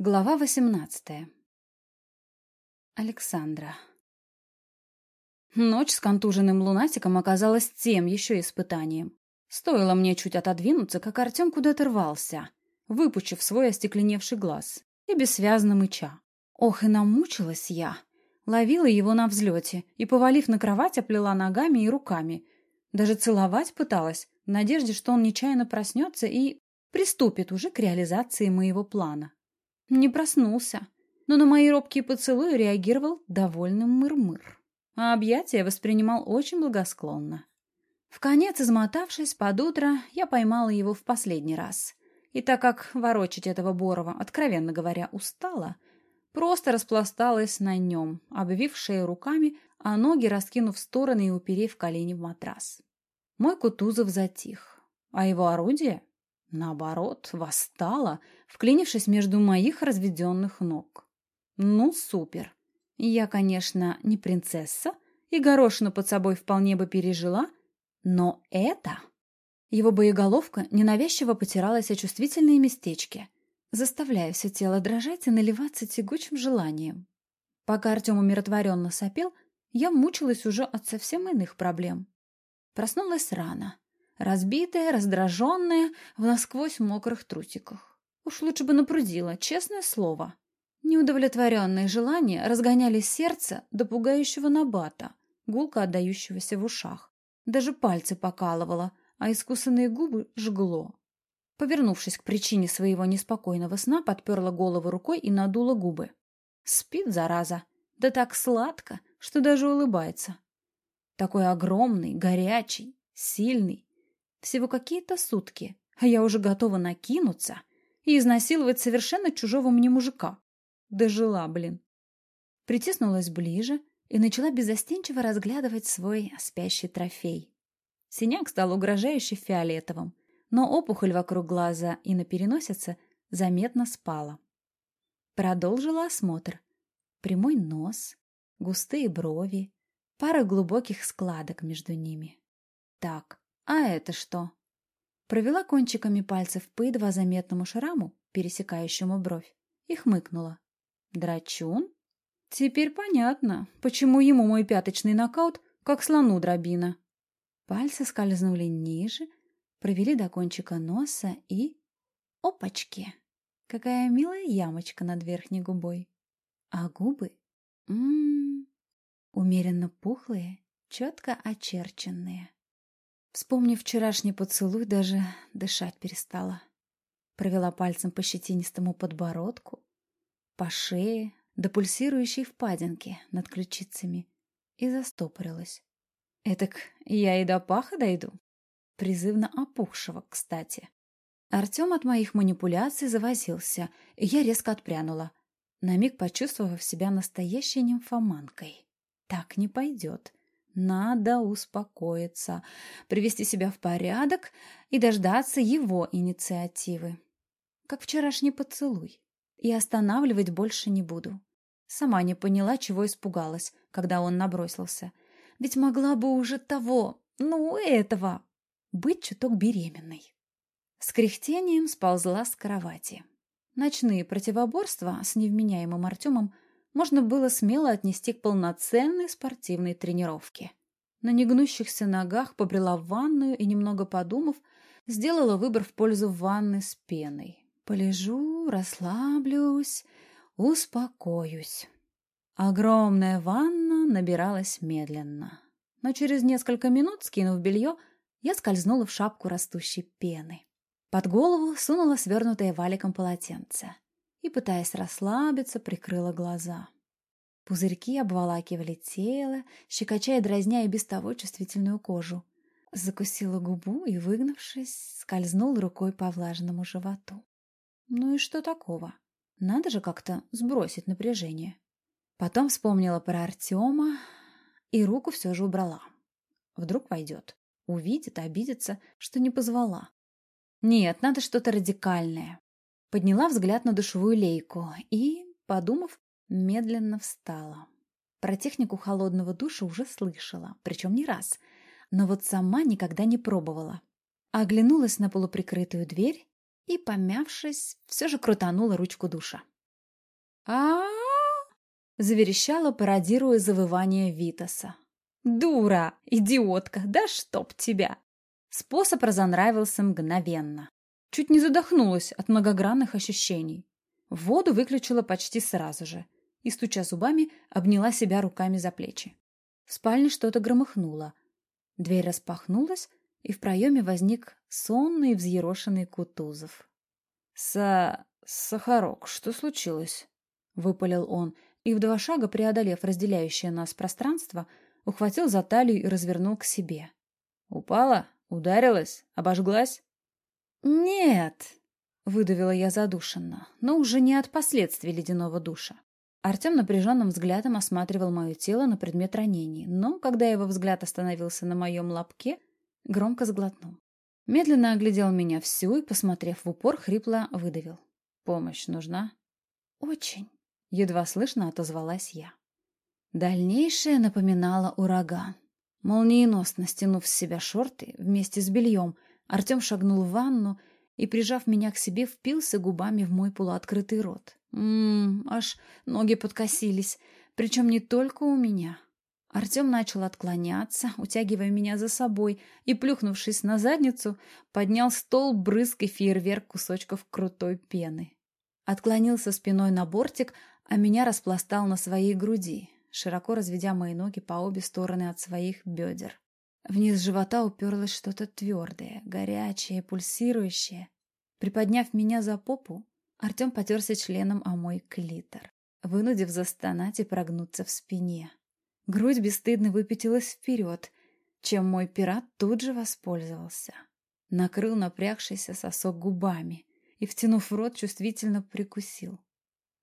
Глава восемнадцатая. Александра. Ночь с контуженным лунатиком оказалась тем еще испытанием. Стоило мне чуть отодвинуться, как Артем куда-то рвался, выпучив свой остекленевший глаз и бессвязно мыча. Ох, и намучилась я. Ловила его на взлете и, повалив на кровать, оплела ногами и руками. Даже целовать пыталась, в надежде, что он нечаянно проснется и приступит уже к реализации моего плана. Не проснулся, но на мои робкие поцелуи реагировал довольным мыр-мыр. А объятия воспринимал очень благосклонно. В конец измотавшись под утро, я поймала его в последний раз. И так как ворочать этого Борова, откровенно говоря, устала, просто распласталась на нем, обвив шею руками, а ноги раскинув в стороны и уперев колени в матрас. Мой Кутузов затих, а его орудие Наоборот, восстала, вклинившись между моих разведенных ног. Ну, супер. Я, конечно, не принцесса, и горошину под собой вполне бы пережила, но это... Его боеголовка ненавязчиво потиралась о чувствительные местечки, заставляя все тело дрожать и наливаться тягучим желанием. Пока Артем умиротворенно сопел, я мучилась уже от совсем иных проблем. Проснулась рано, Разбитая, раздраженная, в насквозь мокрых трусиках. Уж лучше бы напрудила, честное слово. Неудовлетворенные желания разгоняли сердце до пугающего набата, гулко отдающегося в ушах. Даже пальцы покалывало, а искусанные губы жгло. Повернувшись к причине своего неспокойного сна, подперла голову рукой и надула губы. Спит, зараза, да так сладко, что даже улыбается. Такой огромный, горячий, сильный, всего какие-то сутки, а я уже готова накинуться и изнасиловать совершенно чужого мне мужика. Дожила, блин. Притиснулась ближе и начала безостенчиво разглядывать свой спящий трофей. Синяк стал угрожающе фиолетовым, но опухоль вокруг глаза и на переносице заметно спала. Продолжила осмотр. Прямой нос, густые брови, пара глубоких складок между ними. Так, «А это что?» Провела кончиками пальцев по едва заметному шраму, пересекающему бровь, и хмыкнула. «Драчун?» «Теперь понятно, почему ему мой пяточный нокаут, как слону дробина». Пальцы скользнули ниже, провели до кончика носа и... Опачки! Какая милая ямочка над верхней губой. А губы? Ммм... Умеренно пухлые, четко очерченные. Вспомнив вчерашний поцелуй, даже дышать перестала. Провела пальцем по щетинистому подбородку, по шее, до пульсирующей впадинки над ключицами и застопорилась. Этак я и до паха дойду. Призывно опухшего, кстати. Артем от моих манипуляций завозился, и я резко отпрянула, на миг почувствовав себя настоящей нимфоманкой. Так не пойдет. Надо успокоиться, привести себя в порядок и дождаться его инициативы. Как вчерашний поцелуй. И останавливать больше не буду. Сама не поняла, чего испугалась, когда он набросился. Ведь могла бы уже того, ну, этого, быть чуток беременной. С кряхтением сползла с кровати. Ночные противоборства с невменяемым Артемом – можно было смело отнести к полноценной спортивной тренировке. На негнущихся ногах побрела в ванную и, немного подумав, сделала выбор в пользу ванны с пеной. Полежу, расслаблюсь, успокоюсь. Огромная ванна набиралась медленно. Но через несколько минут, скинув белье, я скользнула в шапку растущей пены. Под голову сунула свернутое валиком полотенце и, пытаясь расслабиться, прикрыла глаза. Пузырьки обволакивали тело, щекочая дразня и без того чувствительную кожу. Закусила губу и, выгнувшись, скользнул рукой по влажному животу. Ну и что такого? Надо же как-то сбросить напряжение. Потом вспомнила про Артема и руку все же убрала. Вдруг войдет, увидит, обидится, что не позвала. Нет, надо что-то радикальное. Подняла взгляд на душевую лейку и, подумав, медленно встала. Про технику холодного душа уже слышала, причем не раз, но вот сама никогда не пробовала. Оглянулась на полуприкрытую дверь и, помявшись, все же крутанула ручку душа. а заверещала, пародируя завывание Витаса. «Дура! Идиотка! Да чтоб тебя!» Способ разонравился мгновенно. Чуть не задохнулась от многогранных ощущений. Воду выключила почти сразу же и, стуча зубами, обняла себя руками за плечи. В спальне что-то громыхнуло. Дверь распахнулась, и в проеме возник сонный взъерошенный Кутузов. «Са... Сахарок, что случилось?» — выпалил он, и в два шага, преодолев разделяющее нас пространство, ухватил за талию и развернул к себе. «Упала? Ударилась? Обожглась?» «Нет!» — выдавила я задушенно, но уже не от последствий ледяного душа. Артем напряженным взглядом осматривал мое тело на предмет ранений, но, когда его взгляд остановился на моем лобке, громко сглотнул. Медленно оглядел меня всю и, посмотрев в упор, хрипло выдавил. «Помощь нужна?» «Очень», — едва слышно отозвалась я. Дальнейшее напоминало ураган. Молниеносно стянув с себя шорты вместе с бельем, Артем шагнул в ванну и, прижав меня к себе, впился губами в мой полуоткрытый рот. Ммм, аж ноги подкосились, причем не только у меня. Артем начал отклоняться, утягивая меня за собой, и, плюхнувшись на задницу, поднял стол брызг и фейерверк кусочков крутой пены. Отклонился спиной на бортик, а меня распластал на своей груди, широко разведя мои ноги по обе стороны от своих бедер. Вниз живота уперлось что-то твердое, горячее, пульсирующее. Приподняв меня за попу, Артем потерся членом о мой клитор, вынудив застонать и прогнуться в спине. Грудь бесстыдно выпятилась вперед, чем мой пират тут же воспользовался. Накрыл напрягшийся сосок губами и, втянув в рот, чувствительно прикусил.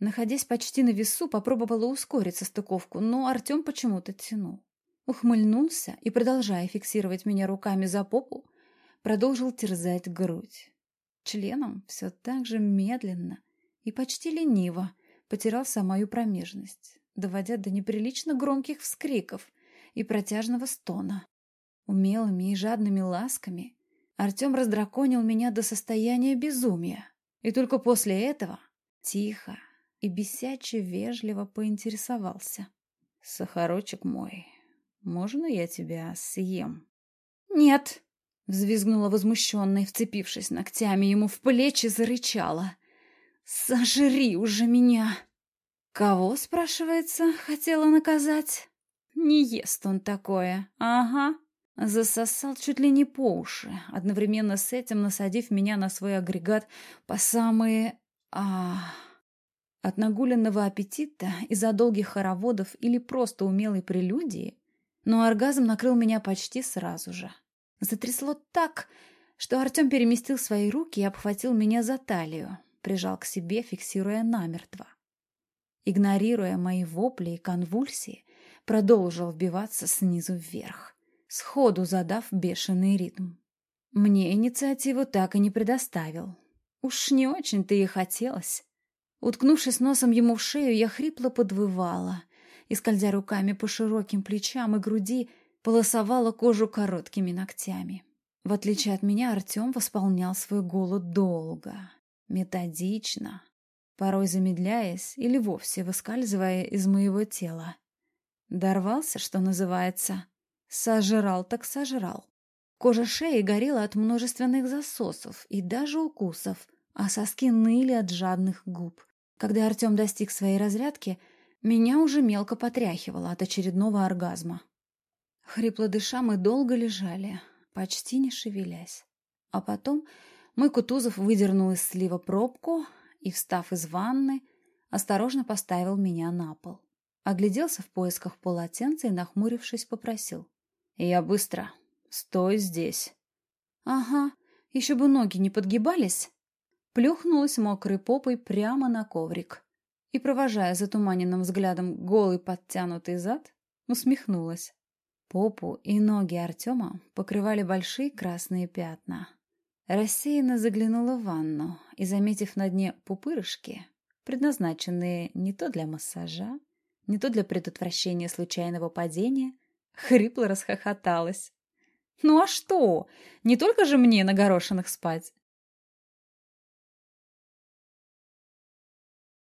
Находясь почти на весу, попробовала ускориться стыковку, но Артем почему-то тянул. Ухмыльнулся и, продолжая фиксировать меня руками за попу, продолжил терзать грудь. Членом все так же медленно и почти лениво потирал мою промежность доводя до неприлично громких вскриков и протяжного стона. Умелыми и жадными ласками Артем раздраконил меня до состояния безумия, и только после этого тихо и бесяче вежливо поинтересовался. «Сахарочек мой, можно я тебя съем?» «Нет!» — взвизгнула возмущенно и, вцепившись ногтями ему в плечи, зарычала. «Сожри уже меня!» Кого, спрашивается, хотела наказать? Не ест он такое. Ага. Засосал чуть ли не по уши, одновременно с этим насадив меня на свой агрегат по самые... а От нагуленного аппетита из-за долгих хороводов или просто умелой прелюдии, но оргазм накрыл меня почти сразу же. Затрясло так, что Артем переместил свои руки и обхватил меня за талию, прижал к себе, фиксируя намертво игнорируя мои вопли и конвульсии, продолжил вбиваться снизу вверх, сходу задав бешеный ритм. Мне инициативу так и не предоставил. Уж не очень-то и хотелось. Уткнувшись носом ему в шею, я хрипло подвывала и, скользя руками по широким плечам и груди, полосовала кожу короткими ногтями. В отличие от меня, Артем восполнял свой голод долго, методично, порой замедляясь или вовсе выскальзывая из моего тела. Дорвался, что называется. Сожрал так сожрал. Кожа шеи горела от множественных засосов и даже укусов, а соски ныли от жадных губ. Когда Артем достиг своей разрядки, меня уже мелко потряхивало от очередного оргазма. Хрипло дыша мы долго лежали, почти не шевелясь. А потом мой Кутузов выдернул из слива пробку, и, встав из ванны, осторожно поставил меня на пол. Огляделся в поисках полотенца и, нахмурившись, попросил. «Я быстро. Стой здесь». «Ага, еще бы ноги не подгибались». Плюхнулась мокрой попой прямо на коврик и, провожая затуманенным взглядом голый подтянутый зад, усмехнулась. Попу и ноги Артема покрывали большие красные пятна. Рассеянно заглянула в ванну и, заметив на дне пупырышки, предназначенные не то для массажа, не то для предотвращения случайного падения, хрипло расхохоталась. «Ну а что? Не только же мне на горошинах спать!»